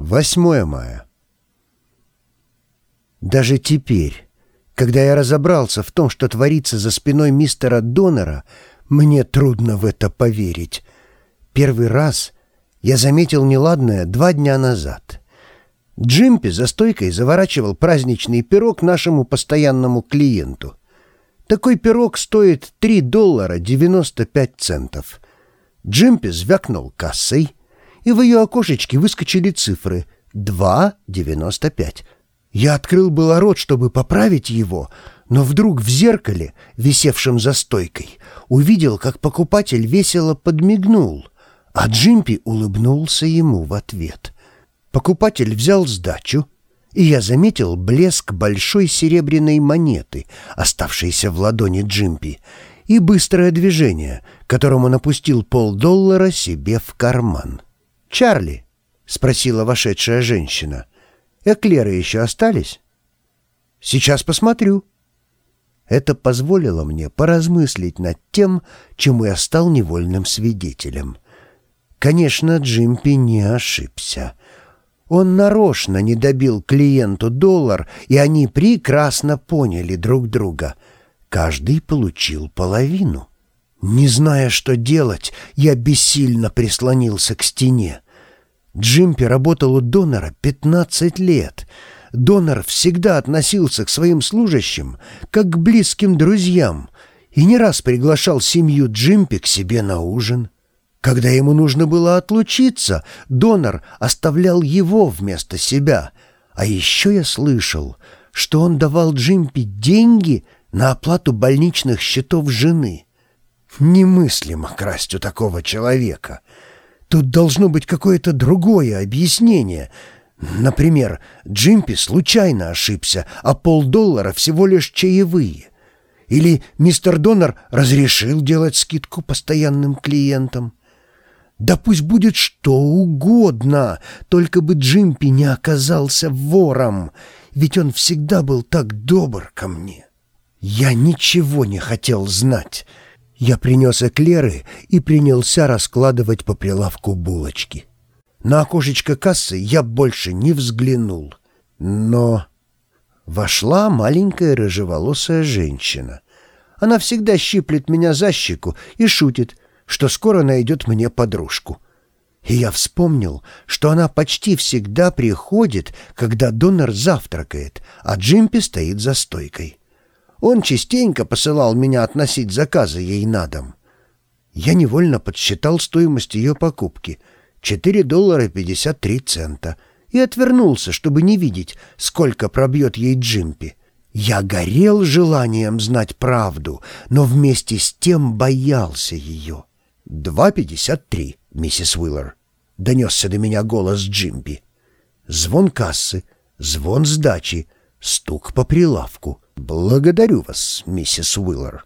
8 мая. Даже теперь, когда я разобрался в том, что творится за спиной мистера Донора, мне трудно в это поверить. Первый раз я заметил неладное два дня назад. Джимпи за стойкой заворачивал праздничный пирог нашему постоянному клиенту. Такой пирог стоит 3 доллара 95 центов. Джимпи звякнул кассой — и в ее окошечке выскочили цифры 2,95. Я открыл было рот, чтобы поправить его, но вдруг в зеркале, висевшем за стойкой, увидел, как покупатель весело подмигнул, а Джимпи улыбнулся ему в ответ. Покупатель взял сдачу, и я заметил блеск большой серебряной монеты, оставшейся в ладони Джимпи, и быстрое движение, которым он опустил полдоллара себе в карман. «Чарли?» — спросила вошедшая женщина. «Эклеры еще остались?» «Сейчас посмотрю». Это позволило мне поразмыслить над тем, чему я стал невольным свидетелем. Конечно, Джимпи не ошибся. Он нарочно не добил клиенту доллар, и они прекрасно поняли друг друга. Каждый получил половину. Не зная, что делать, я бессильно прислонился к стене. Джимпи работал у донора 15 лет. Донор всегда относился к своим служащим как к близким друзьям и не раз приглашал семью Джимпи к себе на ужин. Когда ему нужно было отлучиться, донор оставлял его вместо себя. А еще я слышал, что он давал Джимпи деньги на оплату больничных счетов жены — Немыслимо красть у такого человека. Тут должно быть какое-то другое объяснение. Например, Джимпи случайно ошибся, а полдоллара всего лишь чаевые. Или мистер Донор разрешил делать скидку постоянным клиентам. Да пусть будет что угодно, только бы Джимпи не оказался вором, ведь он всегда был так добр ко мне. Я ничего не хотел знать». Я принес эклеры и принялся раскладывать по прилавку булочки. На окошечко кассы я больше не взглянул. Но вошла маленькая рыжеволосая женщина. Она всегда щиплет меня за щеку и шутит, что скоро найдет мне подружку. И я вспомнил, что она почти всегда приходит, когда донор завтракает, а Джимпи стоит за стойкой. Он частенько посылал меня относить заказы ей на дом. Я невольно подсчитал стоимость ее покупки — 4 доллара 53 цента — и отвернулся, чтобы не видеть, сколько пробьет ей Джимпи. Я горел желанием знать правду, но вместе с тем боялся ее. «Два пятьдесят три, миссис Уиллер», — донесся до меня голос Джимпи. Звон кассы, звон сдачи, стук по прилавку — «Благодарю вас, миссис Уиллер».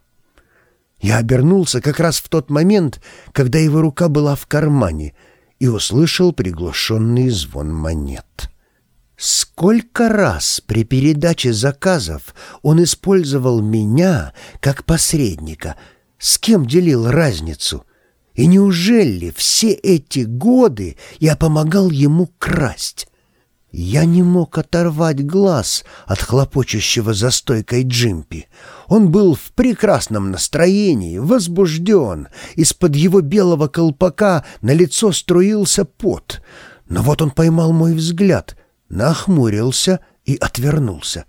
Я обернулся как раз в тот момент, когда его рука была в кармане, и услышал приглушенный звон монет. Сколько раз при передаче заказов он использовал меня как посредника, с кем делил разницу? И неужели все эти годы я помогал ему красть? Я не мог оторвать глаз от хлопочущего за стойкой Джимпи. Он был в прекрасном настроении, возбужден. Из-под его белого колпака на лицо струился пот. Но вот он поймал мой взгляд, нахмурился и отвернулся.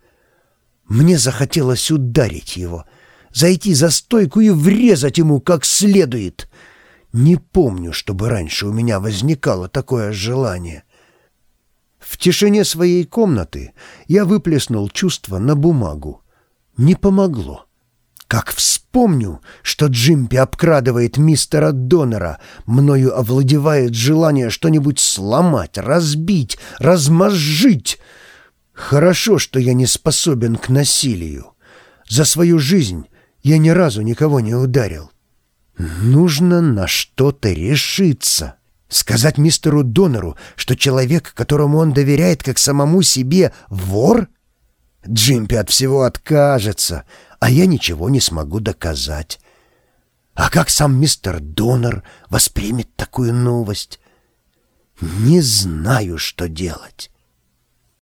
Мне захотелось ударить его, зайти за стойку и врезать ему как следует. Не помню, чтобы раньше у меня возникало такое желание — в тишине своей комнаты я выплеснул чувство на бумагу. Не помогло. Как вспомню, что Джимпи обкрадывает мистера Донора, мною овладевает желание что-нибудь сломать, разбить, размозжить. Хорошо, что я не способен к насилию. За свою жизнь я ни разу никого не ударил. Нужно на что-то решиться». Сказать мистеру Донору, что человек, которому он доверяет как самому себе, вор? Джимпи от всего откажется, а я ничего не смогу доказать. А как сам мистер Донор воспримет такую новость? Не знаю, что делать.